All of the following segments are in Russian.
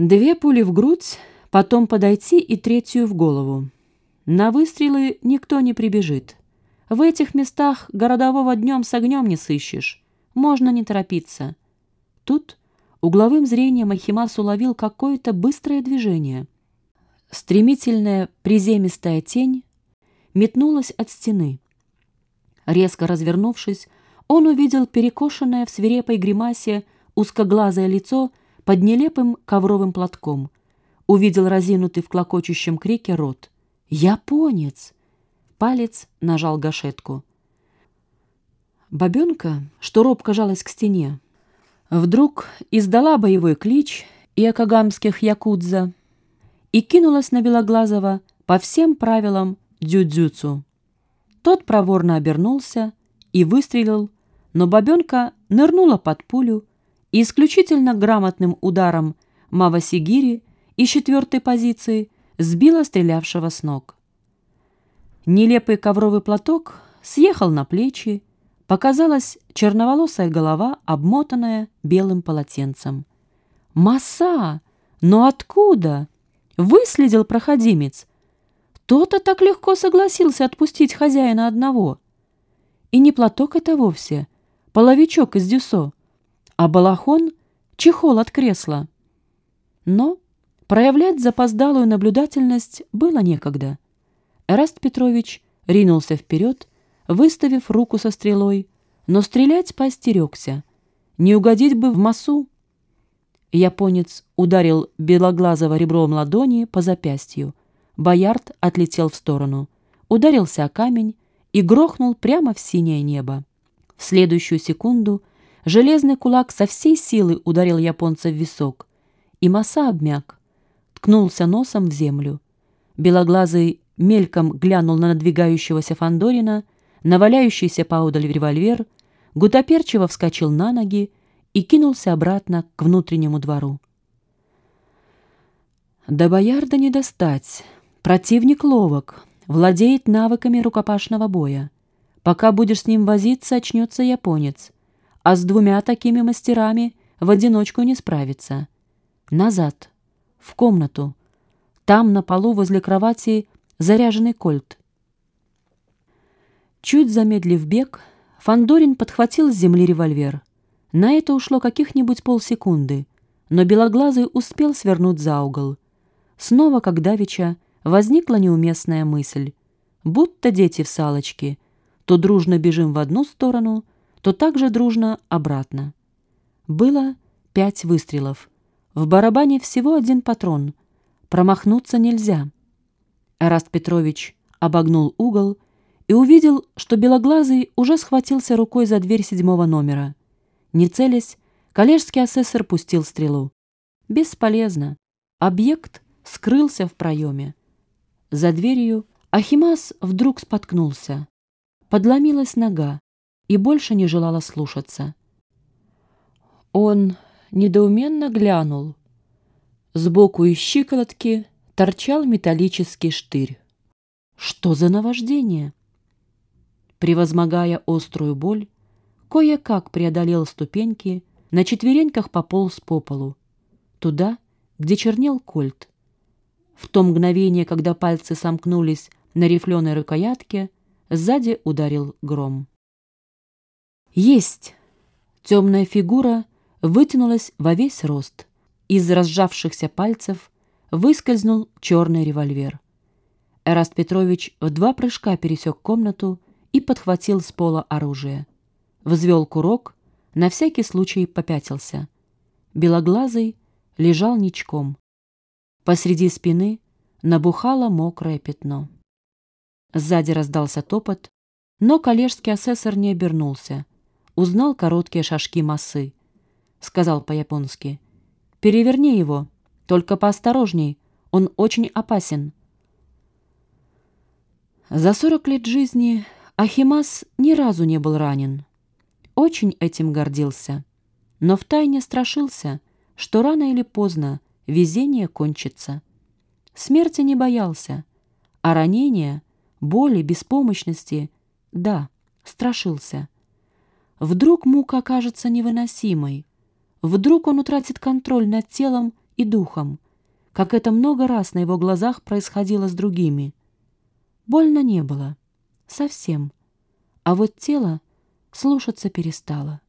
Две пули в грудь, потом подойти и третью в голову. На выстрелы никто не прибежит. В этих местах городового днем с огнем не сыщешь. Можно не торопиться. Тут угловым зрением Ахимас уловил какое-то быстрое движение. Стремительная приземистая тень метнулась от стены. Резко развернувшись, он увидел перекошенное в свирепой гримасе узкоглазое лицо под нелепым ковровым платком. Увидел разинутый в клокочущем крике рот. «Японец!» Палец нажал гашетку. Бабенка, что робко жалась к стене, вдруг издала боевой клич иокогамских якудза и кинулась на Белоглазого по всем правилам дзюдзюцу. Тот проворно обернулся и выстрелил, но бабенка нырнула под пулю и исключительно грамотным ударом Мавасигири из четвертой позиции сбила стрелявшего с ног. Нелепый ковровый платок съехал на плечи, показалась черноволосая голова, обмотанная белым полотенцем. «Маса! Но откуда?» — выследил проходимец. То-то так легко согласился отпустить хозяина одного. И не платок это вовсе, половичок из дюсо, а балахон — чехол от кресла. Но проявлять запоздалую наблюдательность было некогда. Эраст Петрович ринулся вперед, выставив руку со стрелой, но стрелять поостерегся. Не угодить бы в массу. Японец ударил белоглазого ребром ладони по запястью. Боярд отлетел в сторону, ударился о камень и грохнул прямо в синее небо. В следующую секунду железный кулак со всей силы ударил японца в висок, и Маса обмяк, ткнулся носом в землю. Белоглазый мельком глянул на надвигающегося Фандорина, на валяющийся поодаль револьвер, гутоперчиво вскочил на ноги и кинулся обратно к внутреннему двору. До боярда не достать. Противник ловок, владеет навыками рукопашного боя. Пока будешь с ним возиться, очнется японец, а с двумя такими мастерами в одиночку не справится. Назад, в комнату. Там на полу возле кровати заряженный кольт. Чуть замедлив бег, Фандорин подхватил с земли револьвер. На это ушло каких-нибудь полсекунды, но Белоглазый успел свернуть за угол. Снова, как давеча, возникла неуместная мысль. Будто дети в салочке. То дружно бежим в одну сторону, то также дружно обратно. Было пять выстрелов. В барабане всего один патрон. Промахнуться нельзя. Эраст Петрович обогнул угол и увидел, что Белоглазый уже схватился рукой за дверь седьмого номера. Не целясь, коллежский асессор пустил стрелу. Бесполезно. Объект скрылся в проеме. За дверью Ахимас вдруг споткнулся. Подломилась нога и больше не желала слушаться. Он недоуменно глянул. Сбоку из щиколотки торчал металлический штырь. Что за наваждение? Превозмогая острую боль, кое-как преодолел ступеньки, на четвереньках пополз по полу, туда, где чернел кольт. В то мгновение, когда пальцы сомкнулись на рифленой рукоятке, сзади ударил гром. «Есть!» Темная фигура вытянулась во весь рост. Из разжавшихся пальцев выскользнул черный револьвер. Эраст Петрович в два прыжка пересек комнату и подхватил с пола оружие. Взвел курок, на всякий случай попятился. Белоглазый лежал ничком. Посреди спины набухало мокрое пятно. Сзади раздался топот, но коллежский асессор не обернулся. Узнал короткие шажки массы. Сказал по-японски. «Переверни его». Только поосторожней, он очень опасен. За сорок лет жизни Ахимас ни разу не был ранен. Очень этим гордился, но втайне страшился, что рано или поздно везение кончится. Смерти не боялся, а ранения, боли, беспомощности, да, страшился. Вдруг мука окажется невыносимой, вдруг он утратит контроль над телом и духом, как это много раз на его глазах происходило с другими. Больно не было. Совсем. А вот тело слушаться перестало.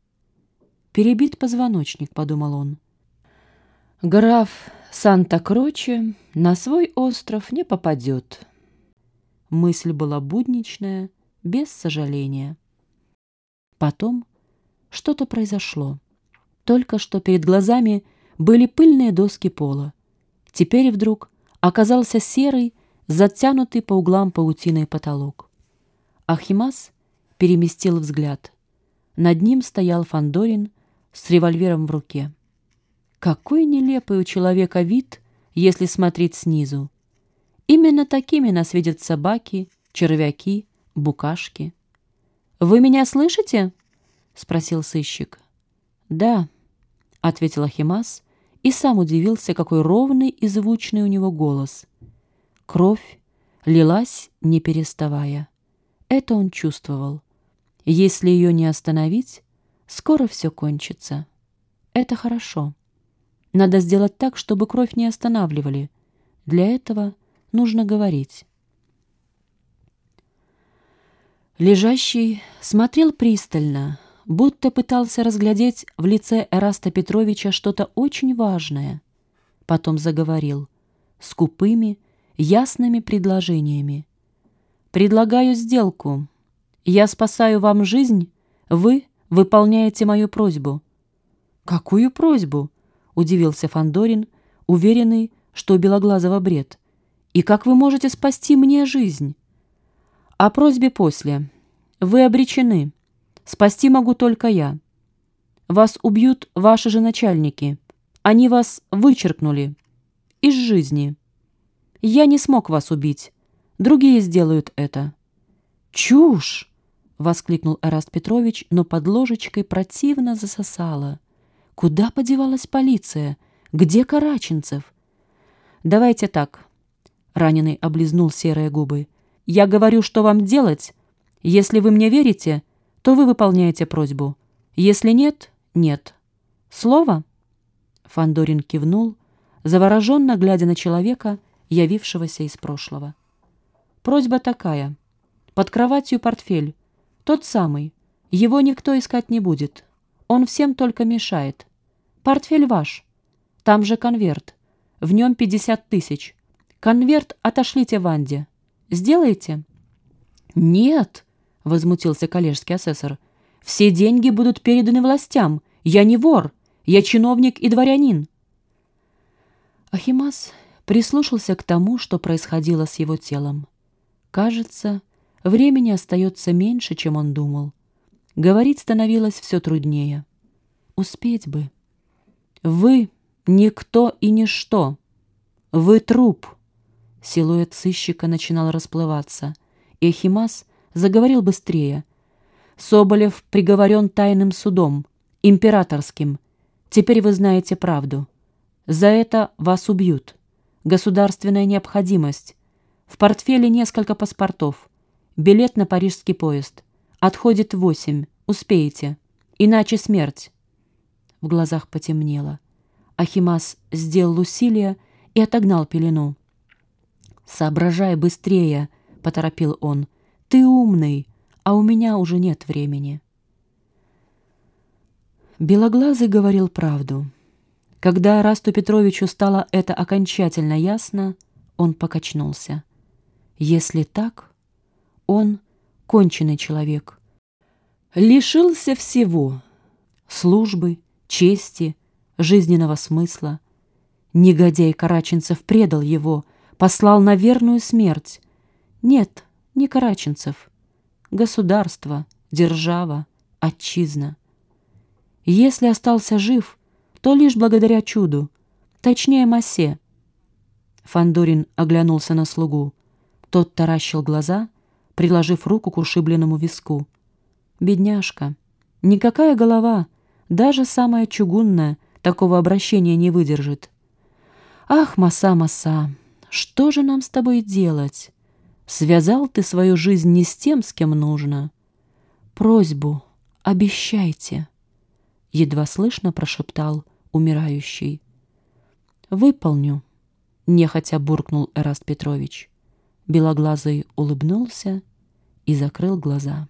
«Перебит позвоночник», — подумал он. «Граф Санта-Кроче на свой остров не попадет». Мысль была будничная, без сожаления. Потом что-то произошло. Только что перед глазами были пыльные доски пола. Теперь вдруг оказался серый, затянутый по углам паутиной потолок. Ахимас переместил взгляд. Над ним стоял Фандорин с револьвером в руке. Какой нелепый у человека вид, если смотреть снизу. Именно такими нас видят собаки, червяки, букашки. «Вы меня слышите?» — спросил сыщик. «Да», — ответил Ахимас и сам удивился, какой ровный и звучный у него голос. Кровь лилась, не переставая. Это он чувствовал. Если ее не остановить, скоро все кончится. Это хорошо. Надо сделать так, чтобы кровь не останавливали. Для этого нужно говорить. Лежащий смотрел пристально, будто пытался разглядеть в лице Эраста Петровича что-то очень важное. Потом заговорил скупыми, ясными предложениями. «Предлагаю сделку. Я спасаю вам жизнь, вы выполняете мою просьбу». «Какую просьбу?» — удивился Фандорин, уверенный, что у Белоглазого бред. «И как вы можете спасти мне жизнь?» «О просьбе после. Вы обречены. Спасти могу только я. Вас убьют ваши же начальники. Они вас вычеркнули. Из жизни. Я не смог вас убить. Другие сделают это». «Чушь!» — воскликнул Эраст Петрович, но под ложечкой противно засосало. «Куда подевалась полиция? Где Караченцев?» «Давайте так». Раненый облизнул серые губы. «Я говорю, что вам делать. Если вы мне верите, то вы выполняете просьбу. Если нет, нет. Слово?» Фандорин кивнул, завороженно глядя на человека, явившегося из прошлого. «Просьба такая. Под кроватью портфель. Тот самый. Его никто искать не будет. Он всем только мешает. Портфель ваш. Там же конверт. В нем пятьдесят тысяч. Конверт отошлите Ванде. Сделаете?» «Нет!» — возмутился коллежский асессор. «Все деньги будут переданы властям. Я не вор. Я чиновник и дворянин». Ахимас прислушался к тому, что происходило с его телом. Кажется, времени остается меньше, чем он думал. Говорить становилось все труднее. Успеть бы. «Вы — никто и ничто. Вы труп». Силуэт сыщика начинал расплываться, и Ахимас заговорил быстрее. «Соболев приговорен тайным судом, императорским. Теперь вы знаете правду. За это вас убьют. Государственная необходимость. В портфеле несколько паспортов. Билет на парижский поезд. Отходит восемь. Успеете. Иначе смерть». В глазах потемнело. Ахимас сделал усилие и отогнал пелену. «Соображай быстрее», — поторопил он. Ты умный, а у меня уже нет времени. Белоглазый говорил правду. Когда Расту Петровичу стало это окончательно ясно, он покачнулся. Если так, он конченый человек. Лишился всего — службы, чести, жизненного смысла. Негодяй Караченцев предал его, послал на верную смерть. Нет, не Караченцев. Государство, держава, отчизна. Если остался жив, то лишь благодаря чуду, точнее массе. Фандорин оглянулся на слугу. Тот таращил глаза, приложив руку к ушибленному виску. Бедняжка, никакая голова, даже самая чугунная, такого обращения не выдержит. Ах, маса, маса, что же нам с тобой делать? Связал ты свою жизнь не с тем, с кем нужно. Просьбу обещайте, — едва слышно прошептал умирающий. «Выполню», — нехотя буркнул Эраст Петрович. Белоглазый улыбнулся и закрыл глаза.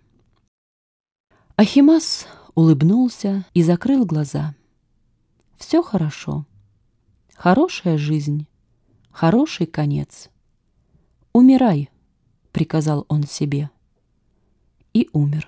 Ахимас улыбнулся и закрыл глаза. «Все хорошо. Хорошая жизнь, хороший конец. Умирай», — приказал он себе. И умер.